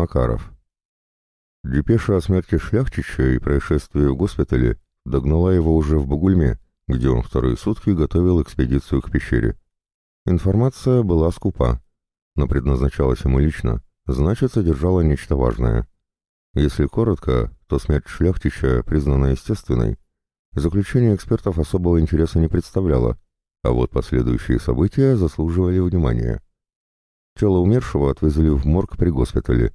Макаров. Депеша о смерти Шляхтича и происшествии в госпитале догнала его уже в Бугульме, где он вторые сутки готовил экспедицию к пещере. Информация была скупа, но предназначалась ему лично, значит, содержала нечто важное. Если коротко, то смерть Шляхтича признана естественной, заключение экспертов особого интереса не представляло, а вот последующие события заслуживали внимания. Тело умершего отвезли в морг при госпитале.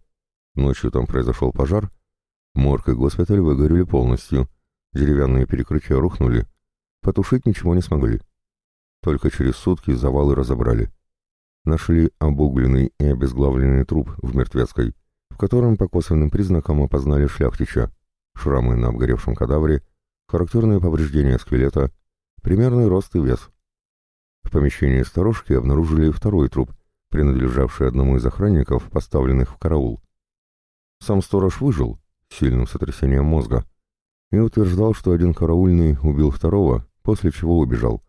Ночью там произошел пожар. Морг и госпиталь выгорели полностью. Деревянные перекрытия рухнули. Потушить ничего не смогли. Только через сутки завалы разобрали. Нашли обугленный и обезглавленный труп в мертвецкой, в котором по косвенным признакам опознали шляхтича, шрамы на обгоревшем кадавре, характерные повреждения скелета, примерный рост и вес. В помещении сторожки обнаружили второй труп, принадлежавший одному из охранников, поставленных в караул. Сам сторож выжил, сильным сотрясением мозга, и утверждал, что один караульный убил второго, после чего убежал.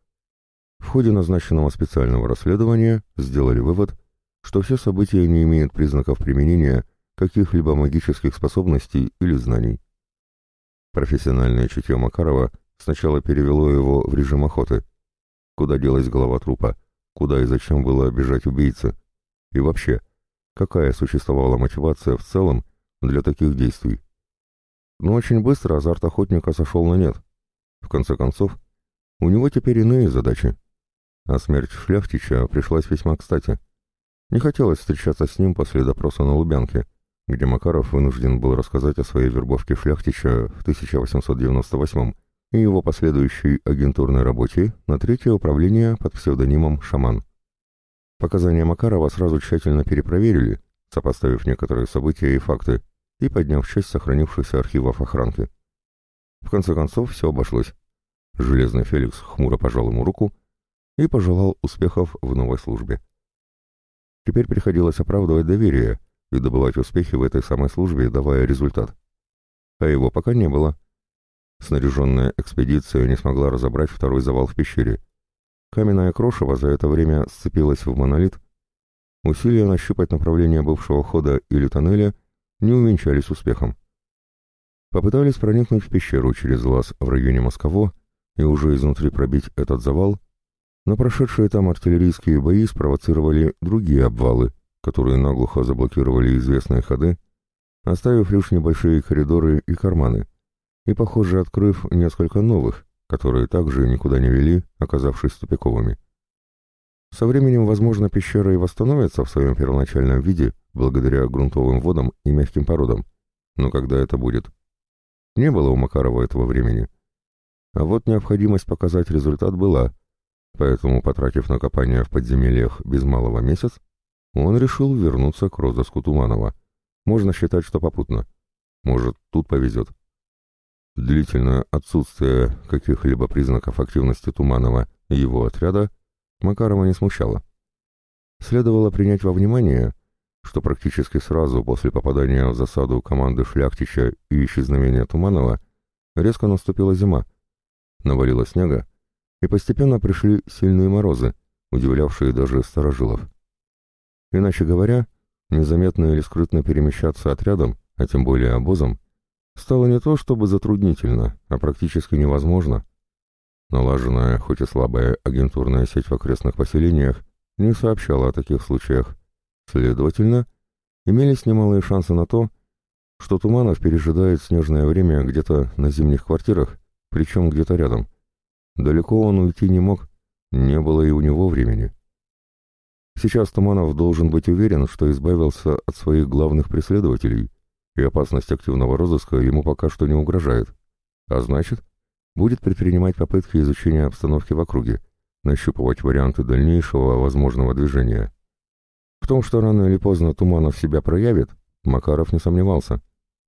В ходе назначенного специального расследования сделали вывод, что все события не имеют признаков применения каких-либо магических способностей или знаний. Профессиональное чутье Макарова сначала перевело его в режим охоты – Куда делась голова трупа? Куда и зачем было бежать убийце? И вообще, какая существовала мотивация в целом для таких действий? Но очень быстро азарт охотника сошел на нет. В конце концов, у него теперь иные задачи. А смерть Шляхтича пришлась весьма кстати. Не хотелось встречаться с ним после допроса на Лубянке, где Макаров вынужден был рассказать о своей вербовке Шляхтича в 1898 и его последующей агентурной работе на третье управление под псевдонимом «Шаман». Показания Макарова сразу тщательно перепроверили, сопоставив некоторые события и факты, и подняв часть сохранившихся архивов охранки. В конце концов, все обошлось. Железный Феликс хмуро пожал ему руку и пожелал успехов в новой службе. Теперь приходилось оправдывать доверие и добывать успехи в этой самой службе, давая результат. А его пока не было. Снаряженная экспедиция не смогла разобрать второй завал в пещере. Каменная крошево за это время сцепилась в монолит. Усилия нащупать направление бывшего хода или тоннеля не увенчались успехом. Попытались проникнуть в пещеру через лаз в районе Москово и уже изнутри пробить этот завал, но прошедшие там артиллерийские бои спровоцировали другие обвалы, которые наглухо заблокировали известные ходы, оставив лишь небольшие коридоры и карманы и, похоже, открыв несколько новых, которые также никуда не вели, оказавшись тупиковыми. Со временем, возможно, пещера и восстановится в своем первоначальном виде благодаря грунтовым водам и мягким породам. Но когда это будет? Не было у Макарова этого времени. А вот необходимость показать результат была, поэтому, потратив на копание в подземельях без малого месяц, он решил вернуться к розыску Туманова. Можно считать, что попутно. Может, тут повезет. Длительное отсутствие каких-либо признаков активности Туманова и его отряда Макарова не смущало. Следовало принять во внимание, что практически сразу после попадания в засаду команды Шляхтича и исчезновения Туманова резко наступила зима, навалило снега, и постепенно пришли сильные морозы, удивлявшие даже старожилов. Иначе говоря, незаметно или скрытно перемещаться отрядом, а тем более обозом, стало не то чтобы затруднительно, а практически невозможно. Налаженная, хоть и слабая агентурная сеть в окрестных поселениях не сообщала о таких случаях. Следовательно, имелись немалые шансы на то, что Туманов пережидает снежное время где-то на зимних квартирах, причем где-то рядом. Далеко он уйти не мог, не было и у него времени. Сейчас Туманов должен быть уверен, что избавился от своих главных преследователей, и опасность активного розыска ему пока что не угрожает. А значит, будет предпринимать попытки изучения обстановки в округе, нащупывать варианты дальнейшего возможного движения. В том, что рано или поздно Туманов себя проявит, Макаров не сомневался,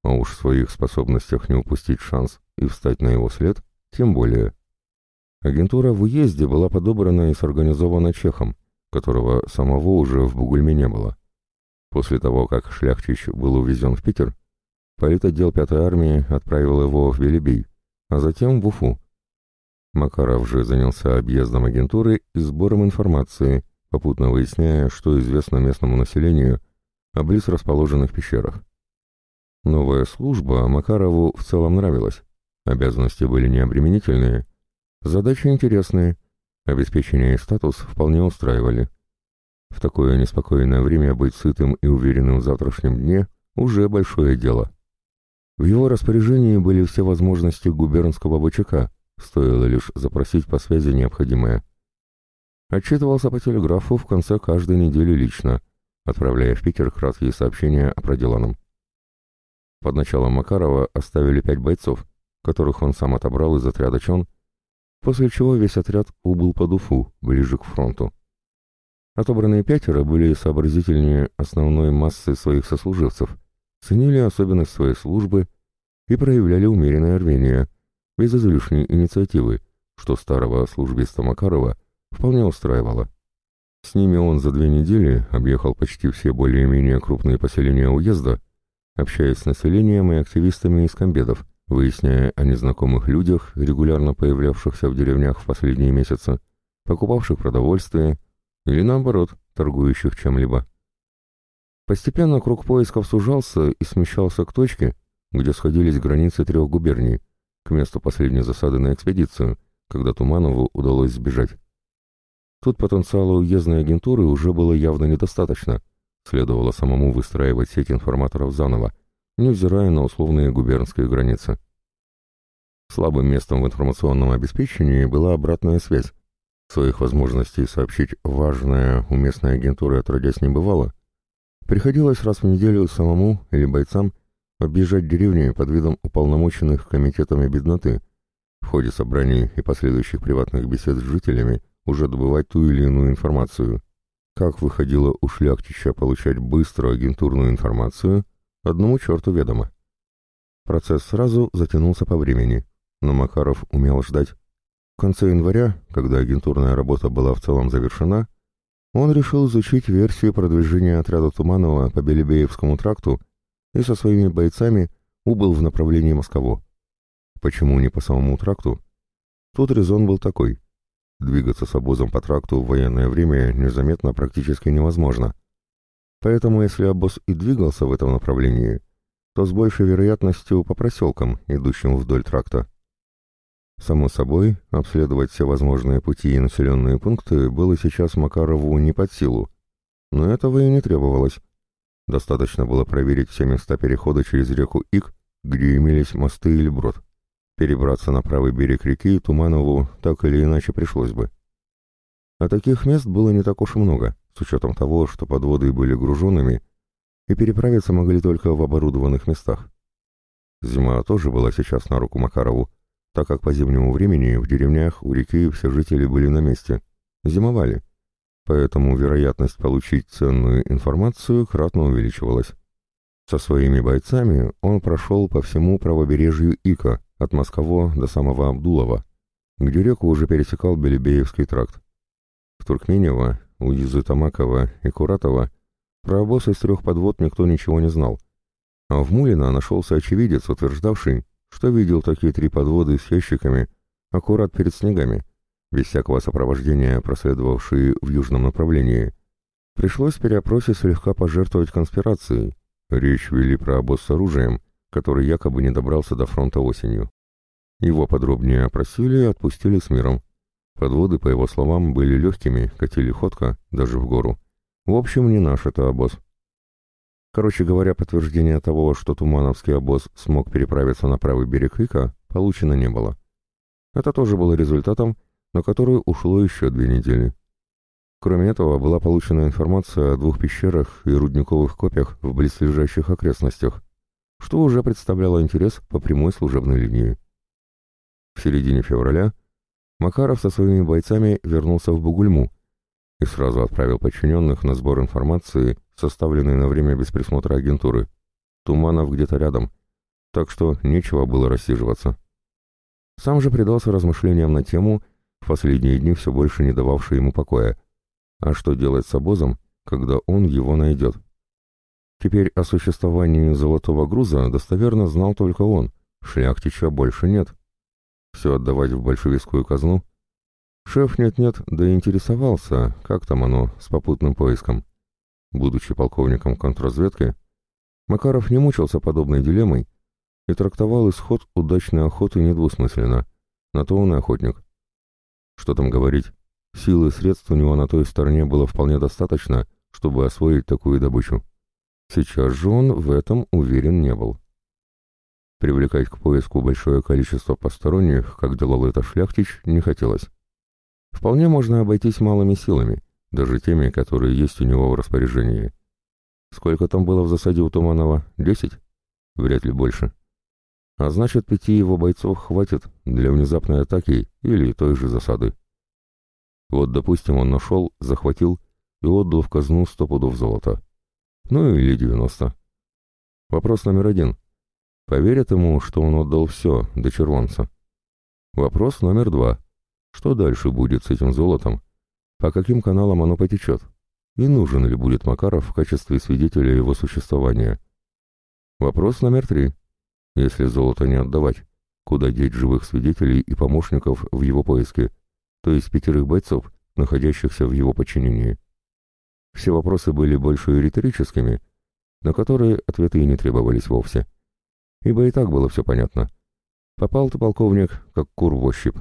а уж в своих способностях не упустить шанс и встать на его след, тем более. Агентура в уезде была подобрана и сорганизована Чехом, которого самого уже в Бугульме не было. После того, как Шляхтич был увезен в Питер, политотдел 5-й армии отправил его в Белебей, а затем в Уфу. Макаров же занялся объездом агентуры и сбором информации, попутно выясняя, что известно местному населению о близ расположенных пещерах. Новая служба Макарову в целом нравилась. Обязанности были необременительные, задачи интересные, обеспечение и статус вполне устраивали. В такое неспокойное время быть сытым и уверенным в завтрашнем дне уже большое дело. В его распоряжении были все возможности губернского ВЧК, стоило лишь запросить по связи необходимое. Отчитывался по телеграфу в конце каждой недели лично, отправляя в Питер краткие сообщения о проделанном. Под началом Макарова оставили пять бойцов, которых он сам отобрал из отряда Чон, после чего весь отряд убыл под Уфу, ближе к фронту. Отобранные пятеро были сообразительнее основной массы своих сослуживцев, ценили особенность своей службы и проявляли умеренное рвение, без излишней инициативы, что старого службиста Макарова вполне устраивало. С ними он за две недели объехал почти все более-менее крупные поселения уезда, общаясь с населением и активистами из комбедов, выясняя о незнакомых людях, регулярно появлявшихся в деревнях в последние месяцы, покупавших продовольствие или, наоборот, торгующих чем-либо. Постепенно круг поисков сужался и смещался к точке, где сходились границы трех губерний, к месту последней засады на экспедицию, когда Туманову удалось сбежать. Тут потенциала уездной агентуры уже было явно недостаточно, следовало самому выстраивать сеть информаторов заново, невзирая на условные губернские границы. Слабым местом в информационном обеспечении была обратная связь. Своих возможностей сообщить важное у местной агентуры отродясь не бывало. Приходилось раз в неделю самому или бойцам объезжать деревни под видом уполномоченных комитетами бедноты, в ходе собраний и последующих приватных бесед с жителями уже добывать ту или иную информацию. Как выходило у шляхтича получать быстро агентурную информацию, одному черту ведомо. Процесс сразу затянулся по времени, но Макаров умел ждать. В конце января, когда агентурная работа была в целом завершена, он решил изучить версию продвижения отряда Туманова по Белебеевскому тракту и со своими бойцами убыл в направлении Москово. Почему не по самому тракту? Тут резон был такой. Двигаться с обозом по тракту в военное время незаметно практически невозможно. Поэтому если обоз и двигался в этом направлении, то с большей вероятностью по проселкам, идущим вдоль тракта. Само собой, обследовать все возможные пути и населенные пункты было сейчас Макарову не под силу, но этого и не требовалось. Достаточно было проверить все места перехода через реку Ик, где имелись мосты или брод. Перебраться на правый берег реки Туманову так или иначе пришлось бы. А таких мест было не так уж и много, с учетом того, что подводы были груженными, и переправиться могли только в оборудованных местах. Зима тоже была сейчас на руку Макарову, так как по зимнему времени в деревнях у реки все жители были на месте, зимовали поэтому вероятность получить ценную информацию кратно увеличивалась. Со своими бойцами он прошел по всему правобережью Ика, от Москово до самого Абдулова, где реку уже пересекал Белебеевский тракт. В Туркменево, у Юзы Тамакова и Куратова про обоз из трех подвод никто ничего не знал. А в Мулино нашелся очевидец, утверждавший, что видел такие три подводы с ящиками аккурат перед снегами, без всякого сопровождения проследовавшие в южном направлении. Пришлось при слегка пожертвовать конспирацией. Речь вели про обоз с оружием, который якобы не добрался до фронта осенью. Его подробнее опросили и отпустили с миром. Подводы, по его словам, были легкими, катили ходка, даже в гору. В общем, не наш это обоз. Короче говоря, подтверждения того, что Тумановский обоз смог переправиться на правый берег Ика, получено не было. Это тоже было результатом на которую ушло еще две недели. Кроме этого, была получена информация о двух пещерах и рудниковых копьях в близлежащих окрестностях, что уже представляло интерес по прямой служебной линии. В середине февраля Макаров со своими бойцами вернулся в Бугульму и сразу отправил подчиненных на сбор информации, составленной на время без присмотра агентуры. Туманов где-то рядом, так что нечего было рассиживаться. Сам же предался размышлениям на тему, в последние дни все больше не дававший ему покоя. А что делать с обозом, когда он его найдет? Теперь о существовании золотого груза достоверно знал только он, шляхтича больше нет. Все отдавать в большевистскую казну? Шеф нет-нет, да интересовался, как там оно, с попутным поиском. Будучи полковником контрразведки, Макаров не мучился подобной дилеммой и трактовал исход удачной охоты недвусмысленно. На то он и охотник. Что там говорить, сил и средств у него на той стороне было вполне достаточно, чтобы освоить такую добычу. Сейчас же он в этом уверен не был. Привлекать к поиску большое количество посторонних, как делал это Шляхтич, не хотелось. Вполне можно обойтись малыми силами, даже теми, которые есть у него в распоряжении. Сколько там было в засаде у Туманова? Десять? Вряд ли больше. А значит, пяти его бойцов хватит для внезапной атаки или той же засады. Вот, допустим, он нашел, захватил и отдал в казну сто пудов золота. Ну или девяносто. Вопрос номер один. Поверят ему, что он отдал все, до червонца. Вопрос номер два. Что дальше будет с этим золотом? По каким каналам оно потечет? И нужен ли будет Макаров в качестве свидетеля его существования? Вопрос номер три. Если золото не отдавать, куда деть живых свидетелей и помощников в его поиске, то есть пятерых бойцов, находящихся в его подчинении? Все вопросы были больше риторическими, на которые ответы и не требовались вовсе ибо и так было все понятно. Попал ты, полковник, как кур в ощупь.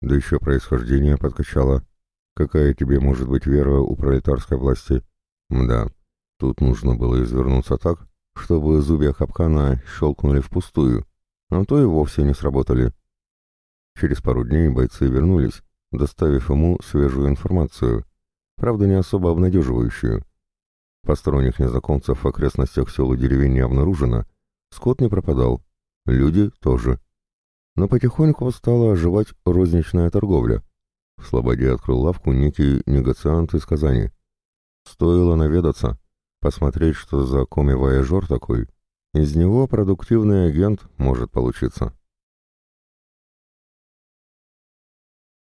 Да еще происхождение подкачало. Какая тебе может быть вера у пролетарской власти? Мда, тут нужно было извернуться так, чтобы зубья капкана щелкнули впустую, а то и вовсе не сработали. Через пару дней бойцы вернулись, доставив ему свежую информацию, правда не особо обнадеживающую. Посторонних незнакомцев в окрестностях сел и деревень не обнаружено, Скот не пропадал, люди тоже. Но потихоньку стала оживать розничная торговля. В Слободе открыл лавку некий негациант из Казани. Стоило наведаться, посмотреть, что за коми-вояжер такой. Из него продуктивный агент может получиться.